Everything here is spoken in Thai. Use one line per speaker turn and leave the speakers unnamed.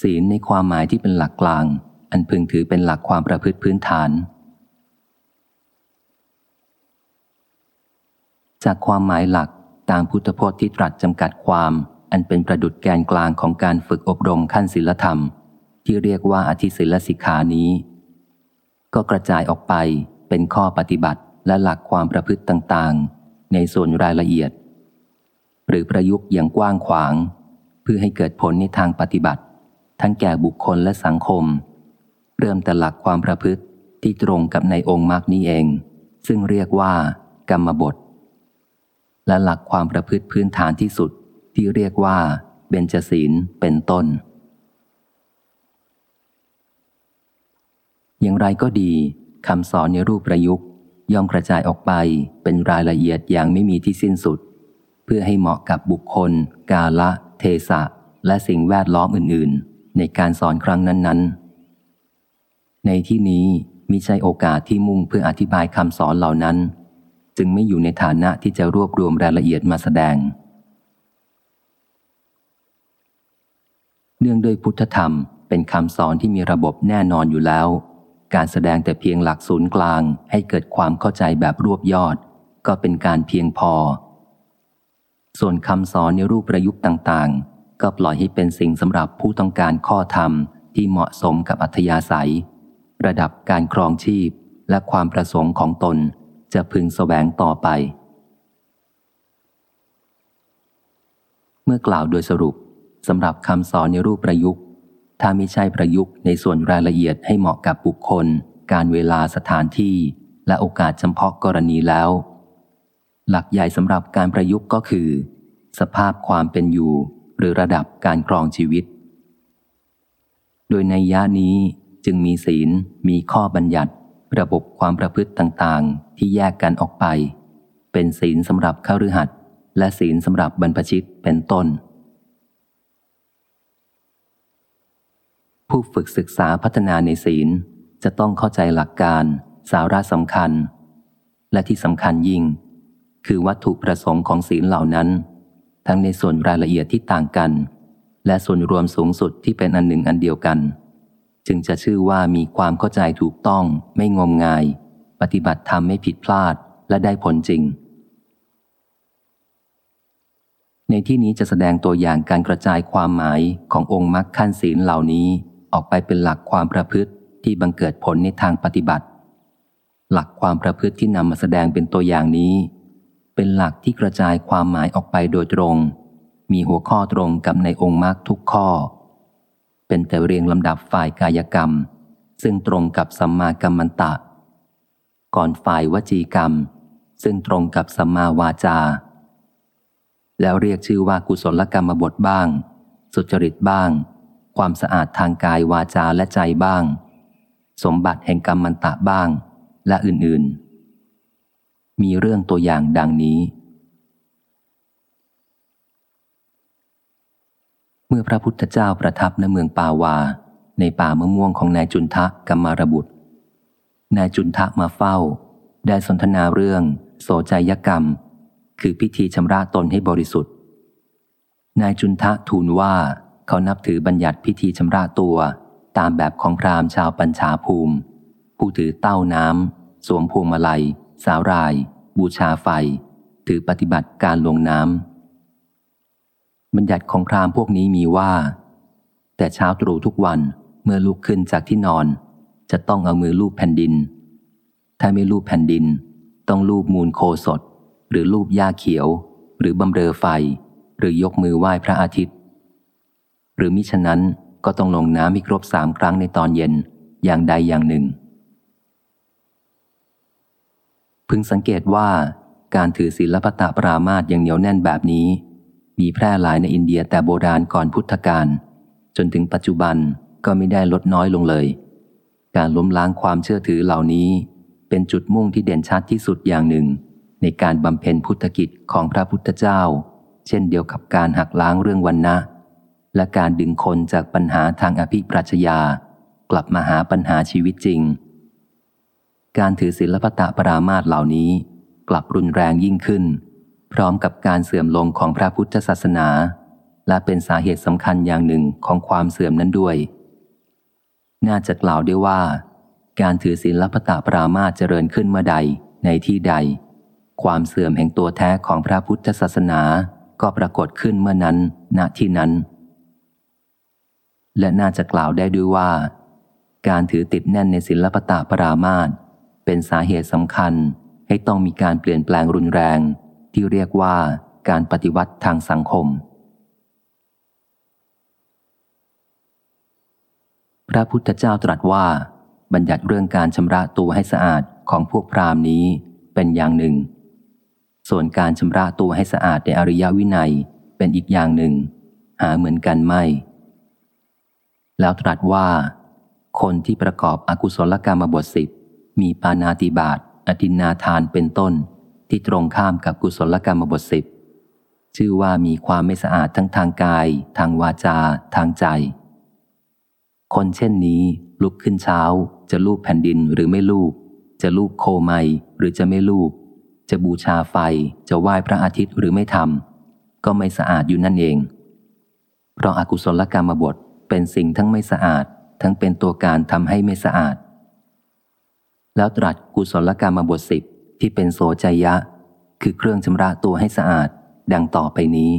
ศีลในความหมายที่เป็นหลักกลาง อันพึงถือเป็นหลักความประพฤติพื้นฐาน จากความหมายหลักตามพุทธพจน์ที่ตรัสจำกัดความ อันเป็นประดุดแกนกลางของการฝึกอบรมขั้นศีลธรรม ที่เรียกว่าอธิศิลสิกขานี้ ก็กระจายออกไปเป็นข้อปฏิบัติและหลักความประพฤติต่างๆ ในส่วนรายละเอียด หรือประยุกต์อย่างกว้างขวาง เพื่อให้เกิดผลในทางปฏิบัติ ทั้งแก่บุคคลและสังคม เริ่มแต่หลักความประพฤติที่ตรงกับในองค์มรรคนี้เอง ซึ่งเรียกว่า กรรมบท และหลักความประพฤติพื้นฐานที่สุดที่เรียกว่า เบญจศีลเป็นต้น อย่างไรก็ดีคำสอนในรูปประยุกต์ ย่อมกระจายออกไปเป็นรายละเอียดอย่างไม่มีที่สิ้นสุด เพื่อให้เหมาะกับบุคคล กาละ เทศะ และสิ่งแวดล้อมอื่น ๆ ในการสอนครั้งนั้น ๆ ในที่นี้มีใช่โอกาสที่มุ่งเพื่ออธิบายคำสอนเหล่านั้น จึงไม่อยู่ในฐานะที่จะรวบรวมรายละเอียดมาแสดง เนื่องด้วยพุทธธรรมเป็นคำสอนที่มีระบบแน่นอนอยู่แล้ว การแสดงแต่เพียงหลักศูนย์กลางให้เกิดความเข้าใจแบบรวบยอด ก็เป็นการเพียงพอ ส่วนคำสอนในรูปประยุกต์ต่างๆ ก็ปล่อยให้เป็นสิ่งสำหรับผู้ต้องการข้อธรรมที่เหมาะสมกับอัธยาศัย ระดับการครองชีพและความประสงค์ของตนจะพึงแสวงต่อไป เมื่อกล่าวโดยสรุปสำหรับคำสอนในรูปประยุกต์ ถ้าไม่ใช่ประยุกต์ในส่วนรายละเอียดให้เหมาะกับบุคคล การเวลาสถานที่ และโอกาสเฉพาะกรณีแล้ว หลักใหญ่สำหรับการประยุกต์ก็คือ สภาพความเป็นอยู่ หรือระดับการครองชีวิต โดยในย่านี้จึงมีศีล มีข้อบัญญัติ ระบบความประพฤติต่างๆ ที่แยกกันออกไป เป็นศีลสำหรับข้ารือหัดและศีลสำหรับบรรพชิตเป็นต้น ผู้ฝึกศึกษาพัฒนาในศีลจะต้องเข้าใจหลักการสาระสำคัญ และที่สำคัญยิ่ง คือวัตถุประสงค์ของศีลเหล่านั้น ทั้งในส่วนรายละเอียดที่ต่างกัน และส่วนรวมสูงสุดที่เป็นอันหนึ่งอันเดียวกัน จึงจะชื่อว่ามีความเข้าใจถูกต้อง ไม่งมงาย ปฏิบัติธรรมไม่ผิดพลาดและได้ผลจริง ในที่นี้จะแสดงตัวอย่างการกระจายความหมายขององค์มรรคขั้นศีลเหล่านี้ออกไปเป็นหลักความประพฤติที่บังเกิดผลในทางปฏิบัติ หลักความประพฤติที่นำมาแสดงเป็นตัวอย่างนี้ เป็นหลักที่กระจายความหมายออกไปโดยตรง มีหัวข้อตรงกับในองค์มรรคทุกข้อ เป็นแต่เรียงลำดับฝ่ายกายกรรม ซึ่งตรงกับสัมมากัมมันตะ ก่อนฝ่ายวจีกรรม ซึ่งตรงกับสัมมาวาจา แล้วเรียกชื่อว่ากุศลกรรมบทบ้าง สุจริตบ้าง ความสะอาดทางกายวาจาและใจบ้าง สมบัติแห่งกรรมมันตะบ้าง และอื่นๆ มีเรื่องตัวอย่างดังนี้ เมื่อพระพุทธเจ้าประทับในเมืองปาวา ในป่ามะม่วงของนายจุนทะกัมมารบุตร นายจุนทะมาเฝ้า ได้สนทนาเรื่อง โสใจยกรรม คือพิธีชำระตนให้บริสุทธิ์ นายจุนทะทูลว่าเขานับถือบัญญัติพิธีชำระตัวตามแบบของพราหมณ์ชาวปัญชาภูมิ ผู้ถือเต้าน้ำสวมพวงมาลัย สาวราย บูชาไฟ ถือปฏิบัติการลงน้ำบัญญัติของพรามพวกนี้มีว่า แต่เช้าตรู่ทุกวันเมื่อลุกขึ้นจากที่นอน จะต้องเอามือลูบแผ่นดิน ถ้าไม่ลูบแผ่นดิน ต้องลูบมูลโคสด หรือลูบหญ้าเขียว หรือบำเรอไฟ หรือยกมือไหว้พระอาทิตย์ หรือมิฉะนั้นก็ต้องลงน้ำให้ครบสามครั้งในตอนเย็นอย่างใดอย่างหนึ่ง พึงสังเกตว่าการถือศีลปตะปรามาตอย่างเหนียวแน่นแบบนี้ มีแพร่หลายในอินเดียแต่โบราณก่อนพุทธกาลจนถึงปัจจุบันก็ไม่ได้ลดน้อยลงเลย การล้มล้างความเชื่อถือเหล่านี้ เป็นจุดมุ่งที่เด่นชัดที่สุดอย่างหนึ่ง ในการบำเพ็ญพุทธกิจของพระพุทธเจ้า เช่นเดียวกับการหักล้างเรื่องวันนะ และการดึงคนจากปัญหาทางอภิปรัชญากลับมาหาปัญหาชีวิตจริง การถือศีลปตะปรามาตเหล่านี้ กลับรุนแรงยิ่งขึ้น พร้อมกับการเสื่อมลงของพระพุทธศาสนา และเป็นสาเหตุสำคัญอย่างหนึ่งของความเสื่อมนั้นด้วย น่าจะกล่าวได้ว่า การถือศีลปตะปรามาเจริญขึ้นเมื่อใดในที่ใด ความเสื่อมแห่งตัวแท้ของพระพุทธศาสนาก็ปรากฏขึ้นเมื่อนั้นณที่นั้น และน่าจะกล่าวได้ด้วยว่า การถือติดแน่นในศิลปตะปรามาต เป็นสาเหตุสำคัญให้ต้องมีการเปลี่ยนแปลงรุนแรง ที่เรียกว่าการปฏิวัติทางสังคม พระพุทธเจ้าตรัสว่า บัญญัติเรื่องการชำระตัวให้สะอาดของพวกพราหมณ์นี้เป็นอย่างหนึ่ง ส่วนการชำระตัวให้สะอาดในอริยวินัยเป็นอีกอย่างหนึ่ง หาเหมือนกันไม่ แล้วตรัสว่า คนที่ประกอบอกุศลกรรมบทสิบ มีปานาติบาตอตินนาทานเป็นต้น ที่ตรงข้ามกับกุศลกรรมบทสิบชื่อว่ามีความไม่สะอาดทั้งทางกาย ทางวาจา ทางใจ คนเช่นนี้ลุกขึ้นเช้า จะลูบแผ่นดินหรือไม่ลูบจะลูบโคไมหรือจะไม่ลูบจะบูชาไฟจะไหว้พระอาทิตย์หรือไม่ทำก็ไม่สะอาดอยู่นั่นเอง เพราะอากุศลกรรมบทเป็นสิ่งทั้งไม่สะอาด ทั้งเป็นตัวการทำให้ไม่สะอาด แล้วตรัสกุศลกรรมบทสิบที่เป็นโสใจยะ คือเครื่องชำระตัวให้สะอาด ดังต่อไปนี้